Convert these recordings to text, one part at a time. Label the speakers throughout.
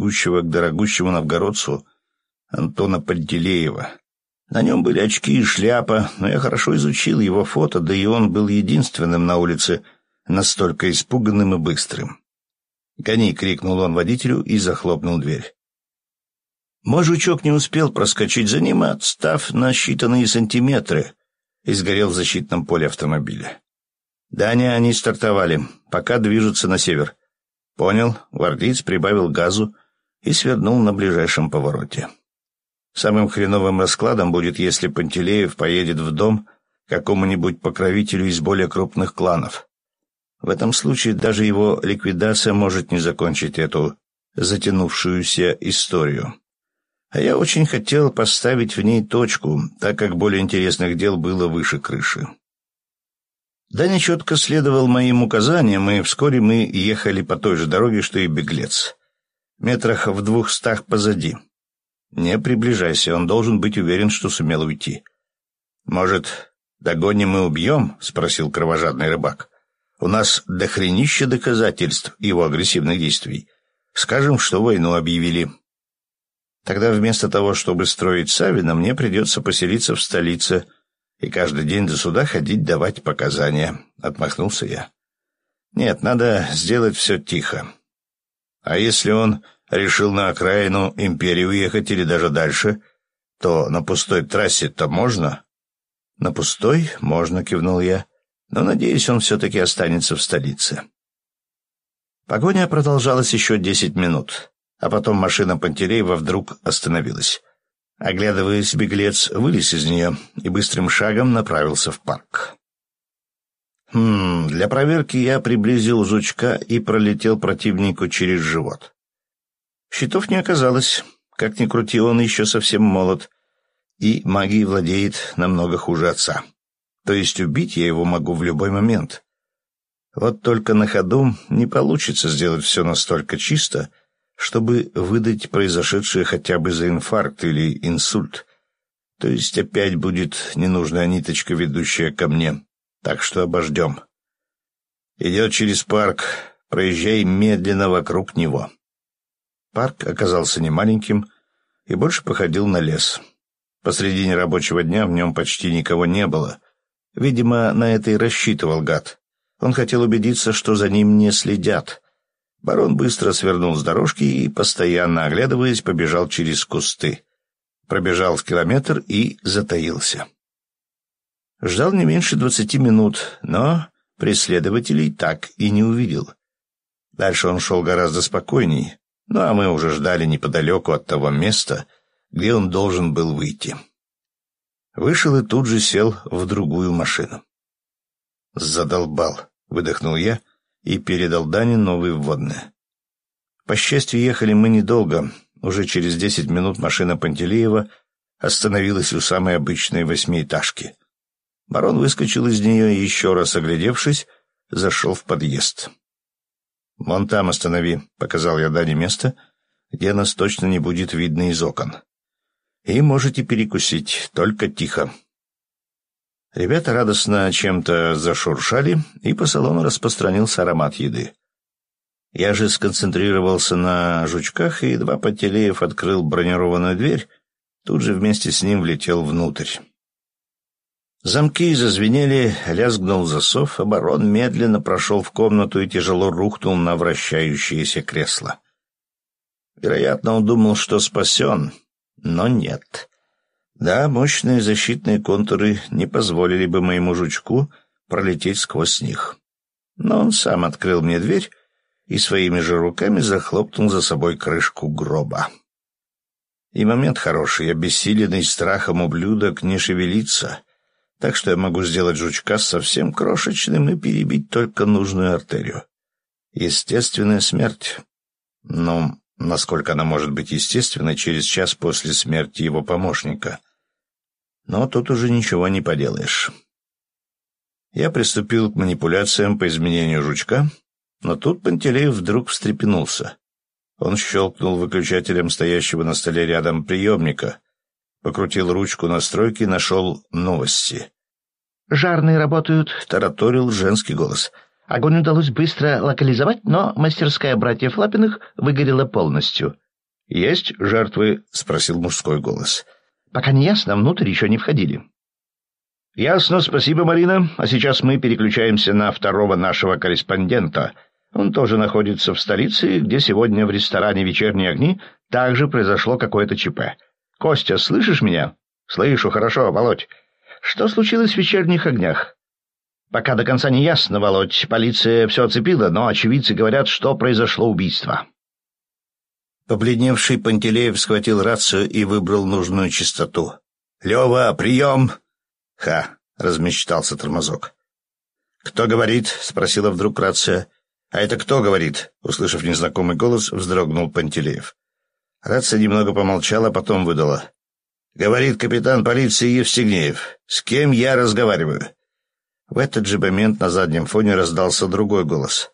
Speaker 1: бегущего к дорогущему новгородцу Антона Пантелеева. На нем были очки и шляпа, но я хорошо изучил его фото, да и он был единственным на улице настолько испуганным и быстрым. «Гони!» — крикнул он водителю и захлопнул дверь. Мой жучок не успел проскочить за ним, отстав на считанные сантиметры, и сгорел в защитном поле автомобиля. «Даня, они стартовали. Пока движутся на север». «Понял». Гвардейц прибавил газу и свернул на ближайшем повороте. Самым хреновым раскладом будет, если Пантелеев поедет в дом какому-нибудь покровителю из более крупных кланов. В этом случае даже его ликвидация может не закончить эту затянувшуюся историю. А я очень хотел поставить в ней точку, так как более интересных дел было выше крыши. Даня четко следовал моим указаниям, и вскоре мы ехали по той же дороге, что и беглец. Метрах в двухстах позади. Не приближайся, он должен быть уверен, что сумел уйти. «Может, догоним и убьем?» — спросил кровожадный рыбак. У нас дохренище доказательств его агрессивных действий. Скажем, что войну объявили. Тогда вместо того, чтобы строить Савина, мне придется поселиться в столице и каждый день до суда ходить давать показания. Отмахнулся я. Нет, надо сделать все тихо. А если он решил на окраину империи уехать или даже дальше, то на пустой трассе-то можно? На пустой можно, кивнул я но, надеюсь, он все-таки останется в столице. Погоня продолжалась еще десять минут, а потом машина Пантелеева вдруг остановилась. Оглядываясь, беглец вылез из нее и быстрым шагом направился в парк. Хм, для проверки я приблизил жучка и пролетел противнику через живот. Щитов не оказалось. Как ни крути, он еще совсем молод, и магией владеет намного хуже отца. То есть убить я его могу в любой момент. Вот только на ходу не получится сделать все настолько чисто, чтобы выдать произошедшее хотя бы за инфаркт или инсульт. То есть опять будет ненужная ниточка, ведущая ко мне. Так что обождем. Идет через парк, проезжай медленно вокруг него. Парк оказался немаленьким и больше походил на лес. Посредине рабочего дня в нем почти никого не было — Видимо, на это и рассчитывал гад. Он хотел убедиться, что за ним не следят. Барон быстро свернул с дорожки и, постоянно оглядываясь, побежал через кусты. Пробежал километр и затаился. Ждал не меньше двадцати минут, но преследователей так и не увидел. Дальше он шел гораздо спокойней, ну а мы уже ждали неподалеку от того места, где он должен был выйти. Вышел и тут же сел в другую машину. «Задолбал», — выдохнул я и передал Дане новые вводные. По счастью, ехали мы недолго. Уже через десять минут машина Пантелеева остановилась у самой обычной восьмиэтажки. Барон выскочил из нее и, еще раз оглядевшись, зашел в подъезд. «Вон там останови», — показал я Дане место, где нас точно не будет видно из окон и можете перекусить, только тихо. Ребята радостно чем-то зашуршали, и по салону распространился аромат еды. Я же сконцентрировался на жучках, и едва Потелеев открыл бронированную дверь, тут же вместе с ним влетел внутрь. Замки зазвенели, лязгнул засов, оборон медленно прошел в комнату и тяжело рухнул на вращающееся кресло. Вероятно, он думал, что спасен, но нет. Да, мощные защитные контуры не позволили бы моему жучку пролететь сквозь них. Но он сам открыл мне дверь и своими же руками захлопнул за собой крышку гроба. И момент хороший, обессиленный страхом ублюдок не шевелится, так что я могу сделать жучка совсем крошечным и перебить только нужную артерию. Естественная смерть. Ну, насколько она может быть естественной через час после смерти его помощника. Но тут уже ничего не поделаешь. Я приступил к манипуляциям по изменению жучка, но тут Пантелеев вдруг встрепенулся. Он щелкнул выключателем стоящего на столе рядом приемника, покрутил ручку настройки и нашел новости.
Speaker 2: «Жарные работают», —
Speaker 1: тараторил женский голос —
Speaker 2: Огонь удалось быстро локализовать, но мастерская братьев Лапиных выгорела полностью.
Speaker 1: «Есть жертвы?» — спросил мужской голос.
Speaker 2: «Пока не ясно, внутрь еще не входили».
Speaker 1: «Ясно, спасибо, Марина. А сейчас мы переключаемся на второго нашего корреспондента. Он тоже находится в столице, где сегодня в ресторане «Вечерние огни» также произошло какое-то ЧП. Костя, слышишь меня?» «Слышу, хорошо, Володь. Что случилось в вечерних огнях?» «Пока до конца не ясно, Володь. Полиция все оцепила, но очевидцы говорят, что произошло убийство». Побледневший Пантелеев схватил рацию и выбрал нужную частоту. «Лева, прием!» «Ха!» — размечтался тормозок. «Кто говорит?» — спросила вдруг рация. «А это кто говорит?» — услышав незнакомый голос, вздрогнул Пантелеев. Рация немного помолчала, потом выдала. «Говорит капитан полиции Евстигнеев. С кем я разговариваю?» В этот же момент на заднем фоне раздался другой голос.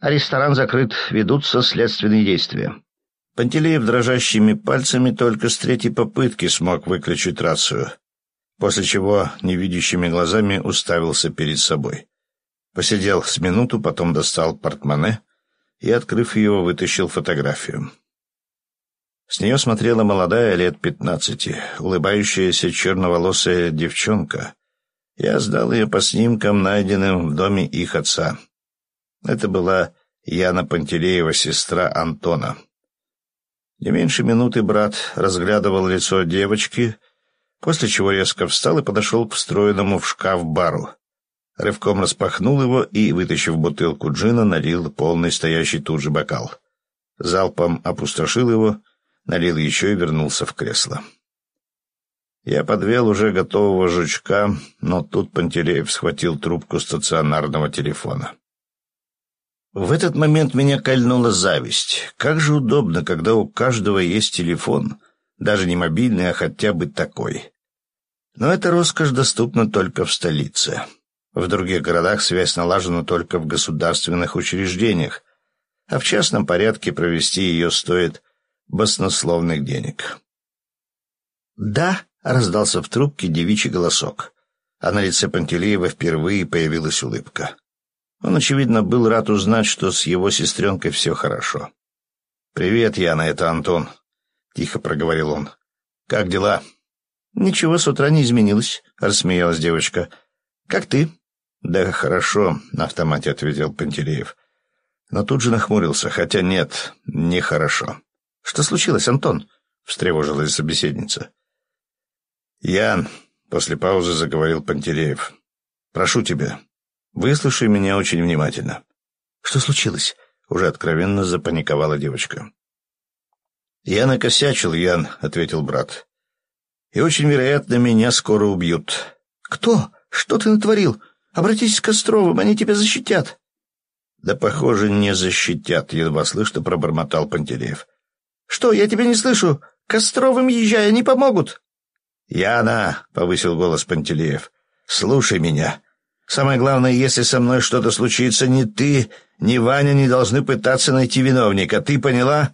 Speaker 1: «Ресторан закрыт, ведутся следственные действия». Пантелеев дрожащими пальцами только с третьей попытки смог выключить рацию, после чего невидящими глазами уставился перед собой. Посидел с минуту, потом достал портмоне и, открыв его, вытащил фотографию. С нее смотрела молодая, лет пятнадцати, улыбающаяся черноволосая девчонка. Я сдал ее по снимкам, найденным в доме их отца. Это была Яна Пантелеева, сестра Антона. Не меньше минуты брат разглядывал лицо девочки, после чего резко встал и подошел к встроенному в шкаф бару. Рывком распахнул его и, вытащив бутылку джина, налил полный стоящий тут же бокал. Залпом опустошил его налил еще и вернулся в кресло. Я подвел уже готового жучка, но тут Пантелеев схватил трубку стационарного телефона. В этот момент меня кольнула зависть. Как же удобно, когда у каждого есть телефон, даже не мобильный, а хотя бы такой. Но эта роскошь доступна только в столице. В других городах связь налажена только в государственных учреждениях, а в частном порядке провести ее стоит баснословных денег. «Да», — раздался в трубке девичий голосок, а на лице Пантелеева впервые появилась улыбка. Он, очевидно, был рад узнать, что с его сестренкой все хорошо. «Привет, Яна, это Антон», — тихо проговорил он. «Как дела?» «Ничего с утра не изменилось», — рассмеялась девочка. «Как ты?» «Да хорошо», — на автомате ответил Пантелеев. Но тут же нахмурился, хотя нет, нехорошо. «Что случилось, Антон?» — встревожилась собеседница. «Ян», — после паузы заговорил Пантелеев, — «прошу тебя, выслушай меня очень внимательно». «Что случилось?» — уже откровенно запаниковала девочка. «Я накосячил, Ян», — ответил брат. «И очень вероятно, меня скоро убьют». «Кто? Что ты натворил? Обратись к Костровым, они тебя защитят». «Да, похоже, не защитят», — едва слышно пробормотал Пантелеев. «Что, я тебя не слышу? Костровым езжай, они помогут!» «Яна!» — повысил голос Пантелеев. «Слушай меня. Самое главное, если со мной что-то случится, ни ты, ни Ваня не должны пытаться найти виновника. Ты поняла?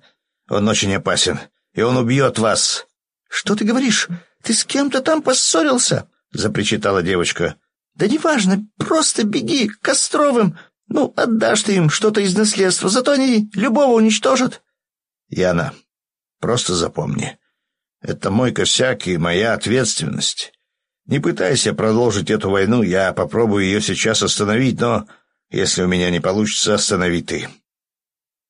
Speaker 1: Он очень опасен, и он убьет вас». «Что ты говоришь? Ты с кем-то там поссорился?» — запричитала девочка. «Да неважно, просто беги к Костровым. Ну, отдашь ты им что-то из наследства, зато они любого уничтожат». «Яна, Просто запомни. Это мой косяк и моя ответственность. Не пытайся продолжить эту войну, я попробую ее сейчас остановить, но если у меня не получится, останови ты.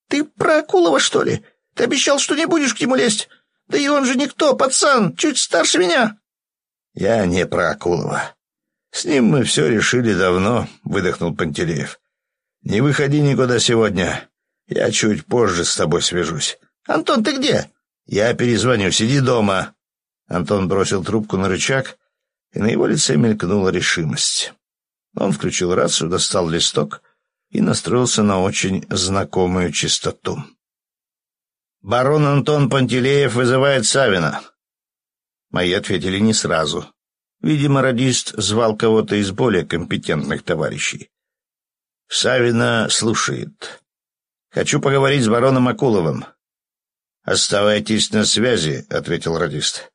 Speaker 1: Ты про Акулова, что ли? Ты обещал, что не будешь к нему лезть? Да и он же никто, пацан, чуть старше меня. Я не про Акулова. С ним мы все решили давно, выдохнул Пантелеев. Не выходи никуда сегодня. Я чуть позже с тобой свяжусь. Антон, ты где? «Я перезвоню, сиди дома!» Антон бросил трубку на рычаг, и на его лице мелькнула решимость. Он включил рацию, достал листок и настроился на очень знакомую частоту. «Барон Антон Пантелеев вызывает Савина». Мои ответили не сразу. Видимо, радист звал кого-то из более компетентных товарищей. Савина слушает. «Хочу поговорить с бароном Акуловым. «Оставайтесь на связи», — ответил радист.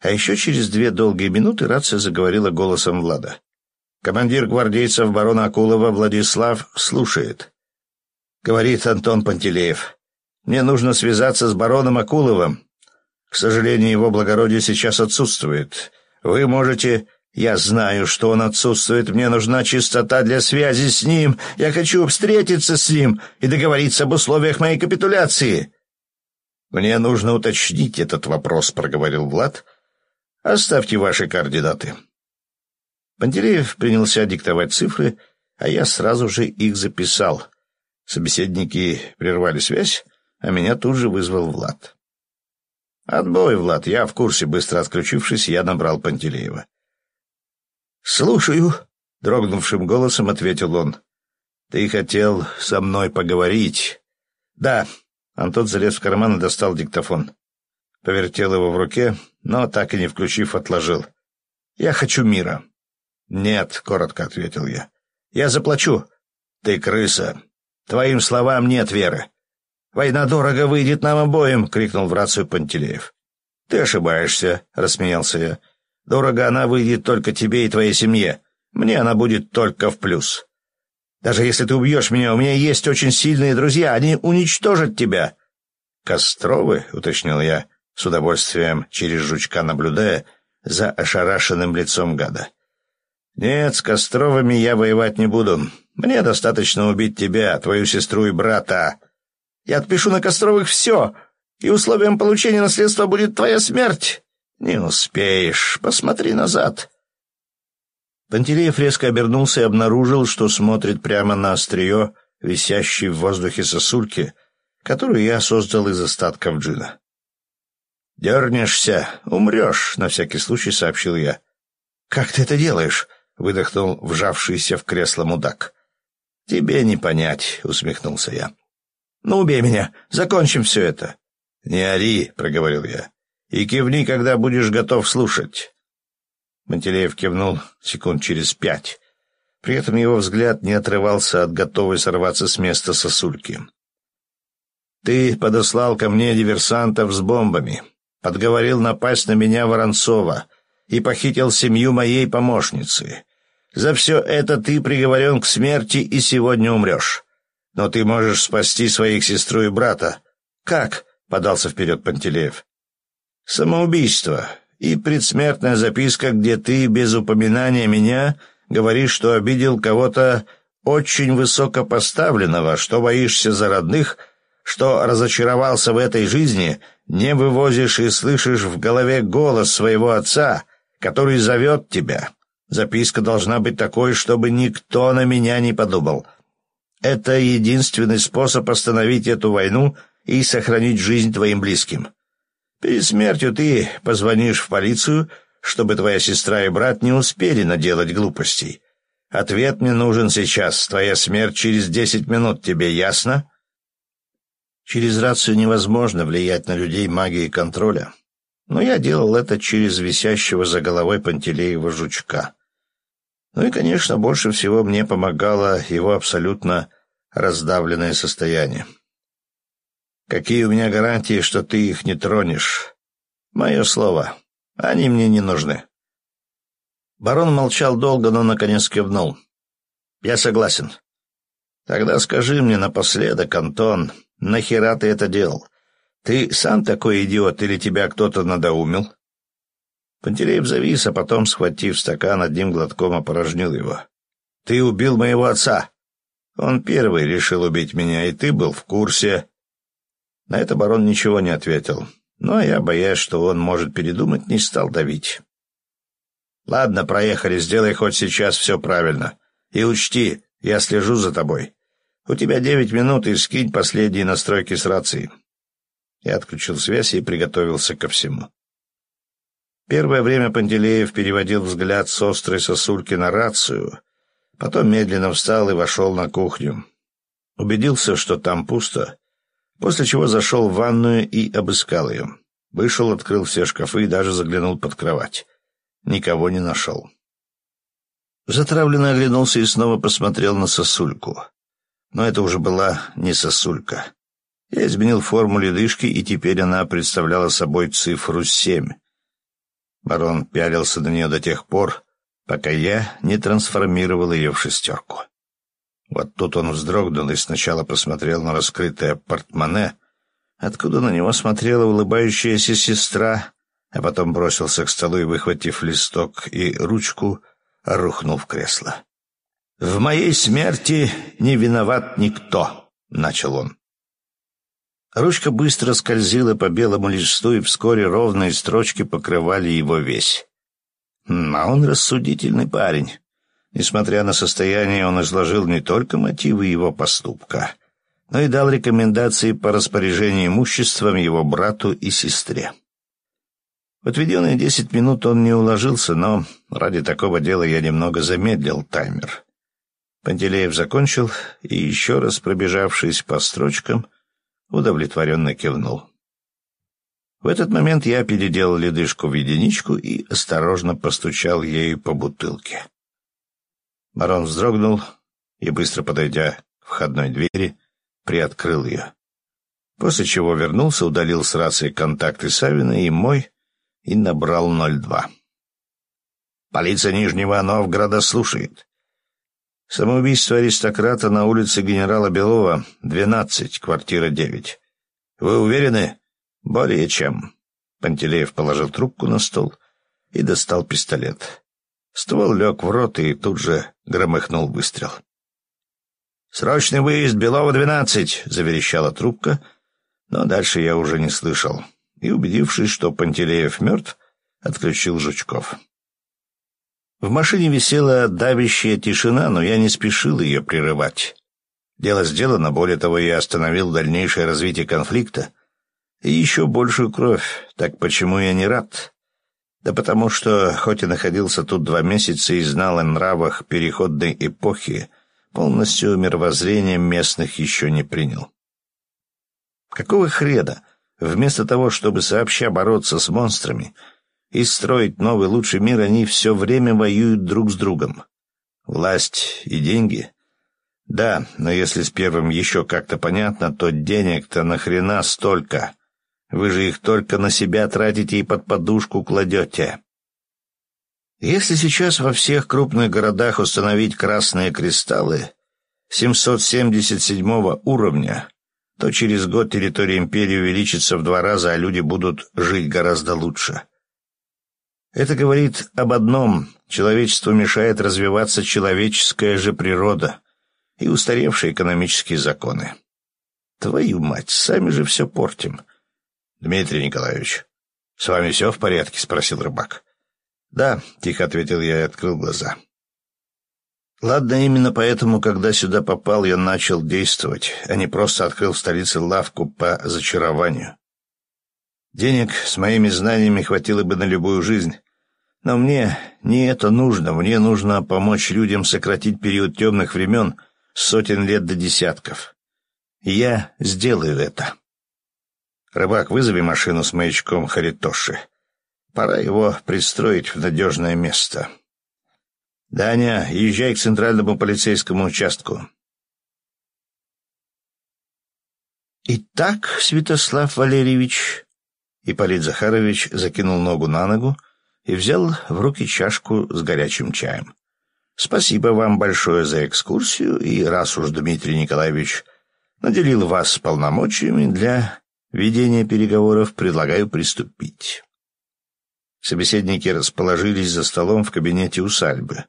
Speaker 1: А еще через две долгие минуты рация заговорила голосом Влада. «Командир гвардейцев барона Акулова Владислав слушает». Говорит Антон Пантелеев. Мне нужно связаться с бароном Акуловым. К сожалению, его благородие сейчас отсутствует. Вы можете... Я знаю, что он отсутствует. Мне нужна чистота для связи с ним. Я хочу встретиться с ним и договориться об условиях моей капитуляции. Мне нужно уточнить этот вопрос, проговорил Влад. Оставьте ваши координаты. Пантелеев принялся диктовать цифры, а я сразу же их записал. Собеседники прервали связь, а меня тут же вызвал Влад. «Отбой, Влад, я в курсе», — быстро отключившись, я набрал Пантелеева. «Слушаю», — дрогнувшим голосом ответил он. «Ты хотел со мной поговорить?» «Да». Антон залез в карман и достал диктофон. Повертел его в руке, но, так и не включив, отложил. «Я хочу мира». «Нет», — коротко ответил я. «Я заплачу». «Ты крыса. Твоим словам нет веры». «Война дорого выйдет нам обоим», — крикнул в рацию Пантелеев. «Ты ошибаешься», — рассмеялся я. Дорого она выйдет только тебе и твоей семье. Мне она будет только в плюс. Даже если ты убьешь меня, у меня есть очень сильные друзья, они уничтожат тебя». «Костровы?» — уточнил я, с удовольствием через жучка наблюдая за ошарашенным лицом гада. «Нет, с Костровыми я воевать не буду. Мне достаточно убить тебя, твою сестру и брата. Я отпишу на Костровых все, и условием получения наследства будет твоя смерть». «Не успеешь. Посмотри назад». Пантелеев резко обернулся и обнаружил, что смотрит прямо на острие, висящей в воздухе сосульки, которую я создал из остатков джина. «Дернешься, умрешь», — на всякий случай сообщил я. «Как ты это делаешь?» — выдохнул вжавшийся в кресло мудак. «Тебе не понять», — усмехнулся я. «Ну, убей меня, закончим все это». «Не ори», — проговорил я и кивни, когда будешь готов слушать». Монтелеев кивнул секунд через пять. При этом его взгляд не отрывался от готовой сорваться с места сосульки. «Ты подослал ко мне диверсантов с бомбами, подговорил напасть на меня Воронцова и похитил семью моей помощницы. За все это ты приговорен к смерти и сегодня умрешь. Но ты можешь спасти своих сестру и брата». «Как?» — подался вперед Пантелеев. Самоубийство и предсмертная записка, где ты без упоминания меня говоришь, что обидел кого-то очень высокопоставленного, что боишься за родных, что разочаровался в этой жизни, не вывозишь и слышишь в голове голос своего отца, который зовет тебя. Записка должна быть такой, чтобы никто на меня не подумал. Это единственный способ остановить эту войну и сохранить жизнь твоим близким. Перед смертью ты позвонишь в полицию, чтобы твоя сестра и брат не успели наделать глупостей. Ответ мне нужен сейчас. Твоя смерть через десять минут. Тебе ясно? Через рацию невозможно влиять на людей магией контроля. Но я делал это через висящего за головой Пантелеева жучка. Ну и, конечно, больше всего мне помогало его абсолютно раздавленное состояние. Какие у меня гарантии, что ты их не тронешь? Мое слово. Они мне не нужны. Барон молчал долго, но наконец кивнул. Я согласен. Тогда скажи мне напоследок, Антон, нахера ты это делал? Ты сам такой идиот или тебя кто-то надоумил? Пантелеев завис, а потом, схватив стакан, одним глотком опорожнил его. «Ты убил моего отца. Он первый решил убить меня, и ты был в курсе. На это барон ничего не ответил, но я, боясь, что он может передумать, не стал давить. «Ладно, проехали, сделай хоть сейчас все правильно. И учти, я слежу за тобой. У тебя девять минут, и скинь последние настройки с рации». Я отключил связь и приготовился ко всему. Первое время Пантелеев переводил взгляд с острой сосульки на рацию, потом медленно встал и вошел на кухню. Убедился, что там пусто, после чего зашел в ванную и обыскал ее. Вышел, открыл все шкафы и даже заглянул под кровать. Никого не нашел. Затравленно оглянулся и снова посмотрел на сосульку. Но это уже была не сосулька. Я изменил форму ледышки, и теперь она представляла собой цифру семь. Барон пялился на нее до тех пор, пока я не трансформировал ее в шестерку. Вот тут он вздрогнул и сначала посмотрел на раскрытое портмоне, откуда на него смотрела улыбающаяся сестра, а потом бросился к столу и, выхватив листок и ручку, рухнул в кресло. «В моей смерти не виноват никто», — начал он. Ручка быстро скользила по белому листу, и вскоре ровные строчки покрывали его весь. А он рассудительный парень. Несмотря на состояние, он изложил не только мотивы его поступка, но и дал рекомендации по распоряжению имуществом его брату и сестре. В отведенные десять минут он не уложился, но ради такого дела я немного замедлил таймер. Пантелеев закончил и, еще раз пробежавшись по строчкам, удовлетворенно кивнул. В этот момент я переделал ледышку в единичку и осторожно постучал ею по бутылке. Барон вздрогнул и, быстро подойдя к входной двери, приоткрыл ее. После чего вернулся, удалил с рации контакты Савина и мой и набрал 02. «Полиция Нижнего Новгорода слушает. Самоубийство аристократа на улице генерала Белова, 12, квартира 9. Вы уверены?» «Более чем». Пантелеев положил трубку на стол и достал пистолет. Ствол лег в рот и тут же громыхнул выстрел. «Срочный выезд, Белова-12!» — заверещала трубка, но дальше я уже не слышал. И, убедившись, что Пантелеев мертв, отключил Жучков. В машине висела давящая тишина, но я не спешил ее прерывать. Дело сделано, более того, я остановил дальнейшее развитие конфликта — и еще большую кровь. Так почему я не рад? Да потому что, хоть и находился тут два месяца и знал о нравах переходной эпохи, полностью мировоззрение местных еще не принял. Какого хрена? Вместо того, чтобы сообща бороться с монстрами и строить новый лучший мир, они все время воюют друг с другом. Власть и деньги? Да, но если с первым еще как-то понятно, то денег-то нахрена столько? Вы же их только на себя тратите и под подушку кладете. Если сейчас во всех крупных городах установить красные кристаллы 777 уровня, то через год территория империи увеличится в два раза, а люди будут жить гораздо лучше. Это говорит об одном — человечеству мешает развиваться человеческая же природа и устаревшие экономические законы. Твою мать, сами же все портим. «Дмитрий Николаевич, с вами все в порядке?» — спросил рыбак. «Да», — тихо ответил я и открыл глаза. Ладно, именно поэтому, когда сюда попал, я начал действовать, а не просто открыл в столице лавку по зачарованию. Денег с моими знаниями хватило бы на любую жизнь. Но мне не это нужно. Мне нужно помочь людям сократить период темных времен с сотен лет до десятков. Я сделаю это. «Рыбак, вызови машину с маячком Харитоши. Пора его пристроить в надежное место». «Даня, езжай к центральному полицейскому участку». «Итак, Святослав Валерьевич...» Ипполит Захарович закинул ногу на ногу и взял в руки чашку с горячим чаем. «Спасибо вам большое за экскурсию, и раз уж Дмитрий Николаевич наделил вас полномочиями для ведения переговоров предлагаю приступить. Собеседники расположились за столом в кабинете усадьбы,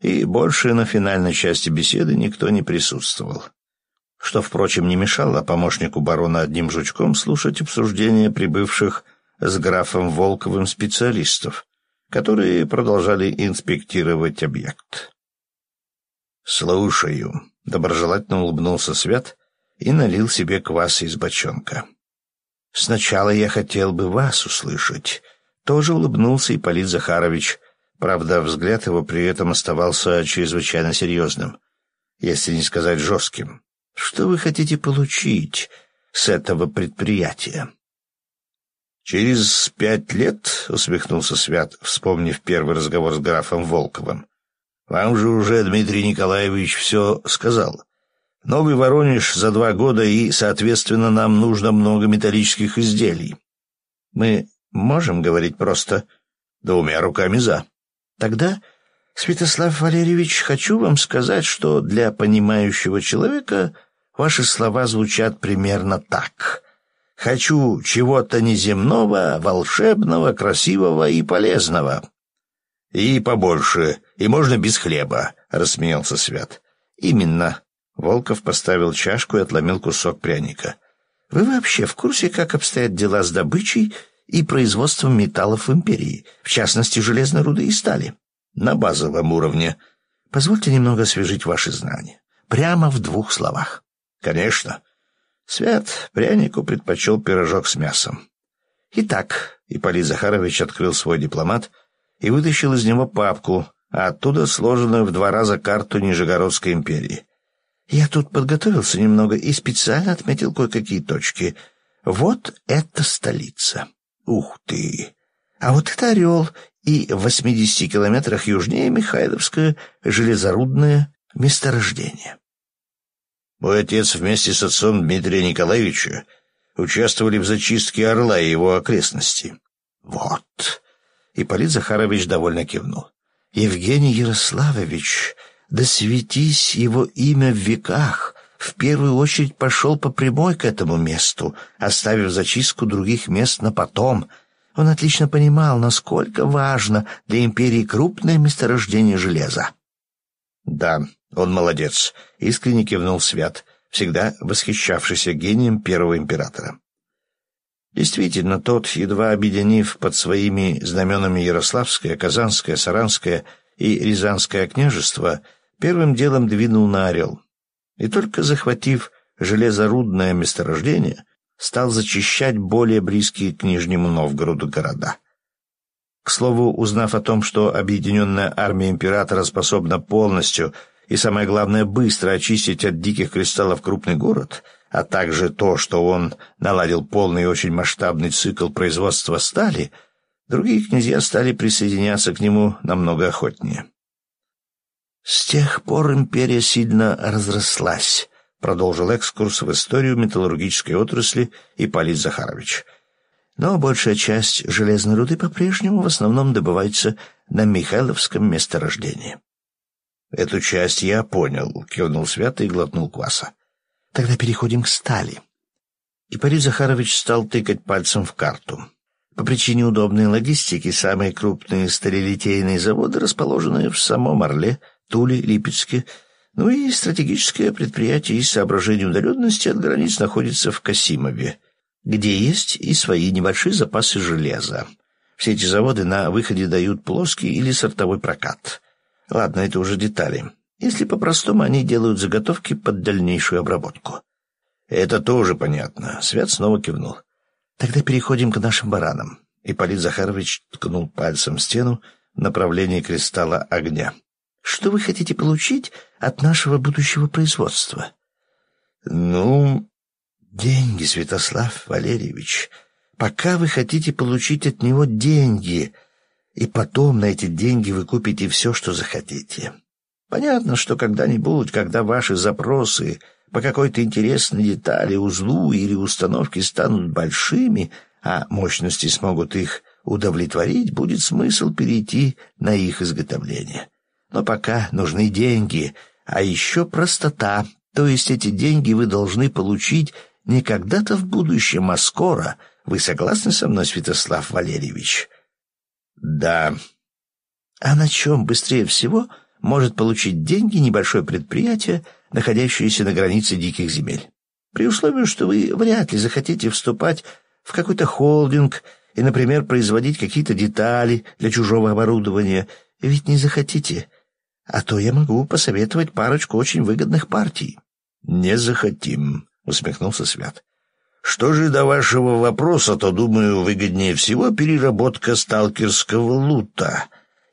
Speaker 1: и больше на финальной части беседы никто не присутствовал. Что, впрочем, не мешало помощнику барона одним жучком слушать обсуждения прибывших с графом Волковым специалистов, которые продолжали инспектировать объект. «Слушаю», — доброжелательно улыбнулся Свят и налил себе кваса из бочонка. «Сначала я хотел бы вас услышать». Тоже улыбнулся Ипполит Захарович. Правда, взгляд его при этом оставался чрезвычайно серьезным, если не сказать жестким. «Что вы хотите получить с этого предприятия?» «Через пять лет», — усмехнулся Свят, вспомнив первый разговор с графом Волковым, — «вам же уже Дмитрий Николаевич все сказал. Новый Воронеж за два года, и, соответственно, нам нужно много металлических изделий. Мы можем говорить просто двумя руками «за». Тогда, Святослав Валерьевич, хочу вам сказать, что для понимающего человека ваши слова звучат примерно так. Хочу чего-то неземного, волшебного, красивого и полезного. И побольше, и можно без хлеба, рассмеялся Свят. Именно. Волков поставил чашку и отломил кусок пряника. Вы вообще в курсе, как обстоят дела с добычей и производством металлов в империи, в частности, железной руды и стали? На базовом уровне. Позвольте немного освежить ваши знания. Прямо в двух словах. Конечно. Свят прянику предпочел пирожок с мясом. Итак, Ипполит Захарович открыл свой дипломат и вытащил из него папку, а оттуда сложенную в два раза карту Нижегородской империи. Я тут подготовился немного и специально отметил кое-какие точки. Вот это столица. Ух ты! А вот это Орел, и в 80 километрах южнее Михайловское железорудное месторождение. Мой отец вместе с отцом Дмитрия Николаевича участвовали в зачистке Орла и его окрестностей. Вот. Ипполит Захарович довольно кивнул. Евгений Ярославович, да светись его имя в веках, в первую очередь пошел по прямой к этому месту, оставив зачистку других мест на потом. Он отлично понимал, насколько важно для империи крупное месторождение железа. Да, он молодец, искренне кивнул Свят, всегда восхищавшийся гением первого императора. Действительно, тот, едва объединив под своими знаменами Ярославское, Казанское, Саранское и Рязанское княжество, первым делом двинул на Орел. И только захватив железорудное месторождение, стал зачищать более близкие к Нижнему Новгороду города. К слову, узнав о том, что объединенная армия императора способна полностью и, самое главное, быстро очистить от диких кристаллов крупный город, а также то, что он наладил полный и очень масштабный цикл производства стали, другие князья стали присоединяться к нему намного охотнее. «С тех пор империя сильно разрослась», — продолжил экскурс в историю металлургической отрасли Ипполит Захарович — но большая часть железной руды по-прежнему в основном добывается на Михайловском месторождении. «Эту часть я понял», — кивнул Свято и глотнул кваса. «Тогда переходим к стали». И Борис Захарович стал тыкать пальцем в карту. По причине удобной логистики самые крупные сталелитейные заводы расположены в самом Орле, Туле, Липецке, ну и стратегическое предприятие из соображений удаленности от границ находится в Касимове — где есть и свои небольшие запасы железа. Все эти заводы на выходе дают плоский или сортовой прокат. Ладно, это уже детали. Если по-простому, они делают заготовки под дальнейшую обработку. Это тоже понятно. Свят снова кивнул. Тогда переходим к нашим баранам. Ипполит Захарович ткнул пальцем в стену в направлении кристалла огня. Что вы хотите получить от нашего будущего производства? Ну, Деньги, Святослав Валерьевич. Пока вы хотите получить от него деньги, и потом на эти деньги вы купите все, что захотите. Понятно, что когда-нибудь, когда ваши запросы по какой-то интересной детали, узлу или установке станут большими, а мощности смогут их удовлетворить, будет смысл перейти на их изготовление. Но пока нужны деньги, а еще простота, то есть эти деньги вы должны получить не когда-то в будущем, а скоро. Вы согласны со мной, Святослав Валерьевич? Да. А на чем быстрее всего может получить деньги небольшое предприятие, находящееся на границе диких земель? При условии, что вы вряд ли захотите вступать в какой-то холдинг и, например, производить какие-то детали для чужого оборудования. Ведь не захотите. А то я могу посоветовать парочку очень выгодных партий. Не захотим. — усмехнулся Свят. «Что же до вашего вопроса, то, думаю, выгоднее всего переработка сталкерского лута.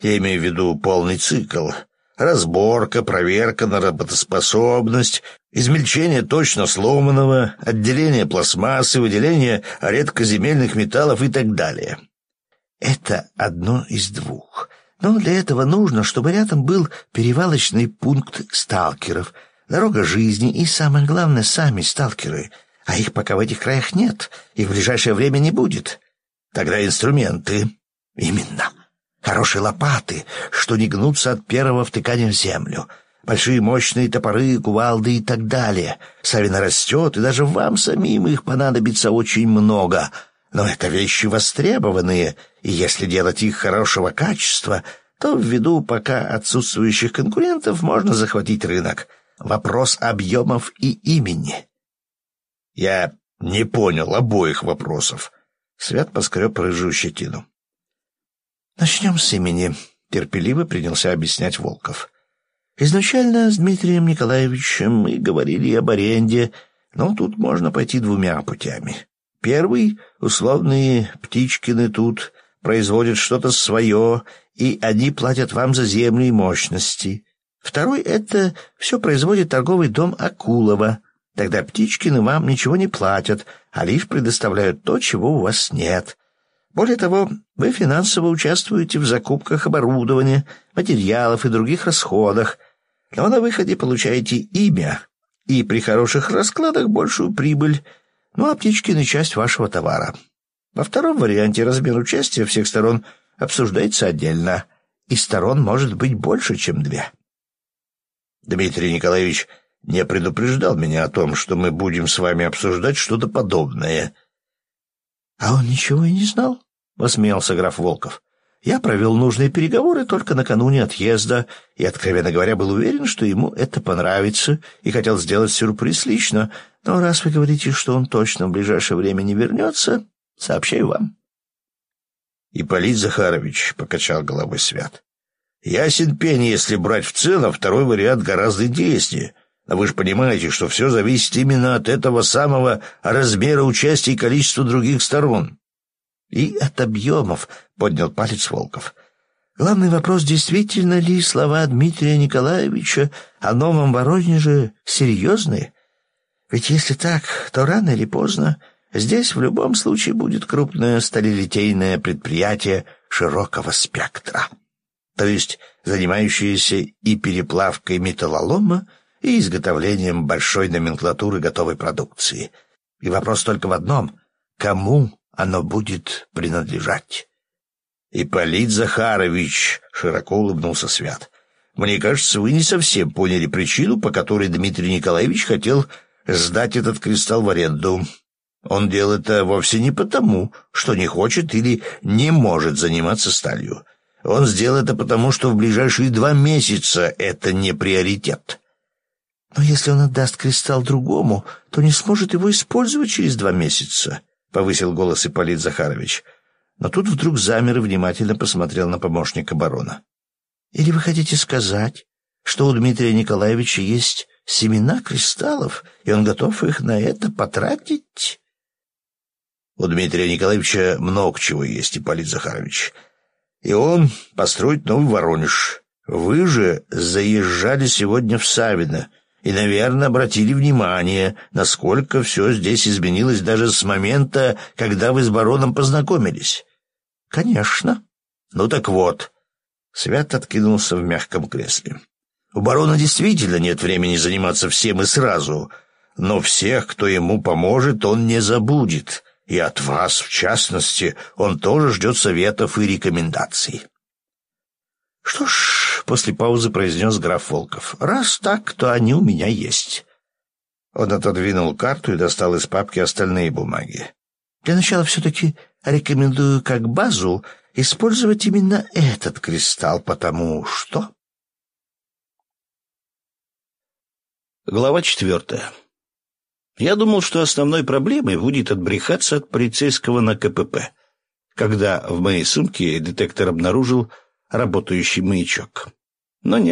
Speaker 1: Я имею в виду полный цикл. Разборка, проверка на работоспособность, измельчение точно сломанного, отделение пластмассы, выделение редкоземельных металлов и так далее». «Это одно из двух. Но для этого нужно, чтобы рядом был перевалочный пункт сталкеров — дорога жизни и, самое главное, сами сталкеры. А их пока в этих краях нет, их в ближайшее время не будет. Тогда инструменты. Именно. Хорошие лопаты, что не гнутся от первого втыкания в землю. большие мощные топоры, кувалды и так далее. Савина растет, и даже вам самим их понадобится очень много. Но это вещи востребованные, и если делать их хорошего качества, то ввиду пока отсутствующих конкурентов можно захватить рынок. Вопрос объемов и имени. Я не понял обоих вопросов. Свят поскреб рыжую щетину. Начнем с имени. Терпеливо принялся объяснять Волков. Изначально с Дмитрием Николаевичем мы говорили об аренде, но тут можно пойти двумя путями. Первый — условные Птичкины тут производят что-то свое, и они платят вам за землю и мощности. Второй — это все производит торговый дом Акулова. Тогда Птичкины вам ничего не платят, а лишь предоставляют то, чего у вас нет. Более того, вы финансово участвуете в закупках оборудования, материалов и других расходах, но на выходе получаете имя и при хороших раскладах большую прибыль, ну а Птичкины — часть вашего товара. Во втором варианте размер участия всех сторон обсуждается отдельно, и сторон может быть больше, чем две. Дмитрий Николаевич не предупреждал меня о том, что мы будем с вами обсуждать что-то подобное. — А он ничего и не знал? — посмеялся граф Волков. — Я провел нужные переговоры только накануне отъезда и, откровенно говоря, был уверен, что ему это понравится, и хотел сделать сюрприз лично. Но раз вы говорите, что он точно в ближайшее время не вернется, сообщаю вам. — Ипполит Захарович, — покачал головой Свят, — ясен пень, если брать в целом, второй вариант гораздо интереснее — но вы же понимаете, что все зависит именно от этого самого размера участия и количества других сторон. И от объемов, — поднял палец Волков. Главный вопрос, действительно ли слова Дмитрия Николаевича о Новом Воронеже серьезные? Ведь если так, то рано или поздно здесь в любом случае будет крупное сталелитейное предприятие широкого спектра, то есть занимающееся и переплавкой металлолома, и изготовлением большой номенклатуры готовой продукции. И вопрос только в одном — кому оно будет принадлежать? «Ипполит Захарович», — широко улыбнулся Свят, — «мне кажется, вы не совсем поняли причину, по которой Дмитрий Николаевич хотел сдать этот кристалл в аренду. Он делал это вовсе не потому, что не хочет или не может заниматься сталью. Он сделал это потому, что в ближайшие два месяца это не приоритет. Но если он отдаст кристалл другому, то не сможет его использовать через два месяца, — повысил голос Ипполит Захарович. Но тут вдруг замер и внимательно посмотрел на помощника барона. — Или вы хотите сказать, что у Дмитрия Николаевича есть семена кристаллов, и он готов их на это потратить? — У Дмитрия Николаевича много чего есть, Ипполит Захарович. И он построит новый Воронеж. Вы же заезжали сегодня в Савино, и, наверное, обратили внимание, насколько все здесь изменилось даже с момента, когда вы с бароном познакомились. — Конечно. — Ну так вот. Свят откинулся в мягком кресле. У барона действительно нет времени заниматься всем и сразу, но всех, кто ему поможет, он не забудет, и от вас, в частности, он тоже ждет советов и рекомендаций. — Что ж, после паузы произнес граф Волков. «Раз так, то они у меня есть». Он отодвинул карту и достал из папки остальные бумаги. «Для начала все-таки рекомендую как базу использовать именно этот кристалл, потому что...»
Speaker 2: Глава четвертая. Я думал, что основной проблемой будет отбрехаться от полицейского на КПП, когда в моей сумке детектор обнаружил работающий маячок. Но нет.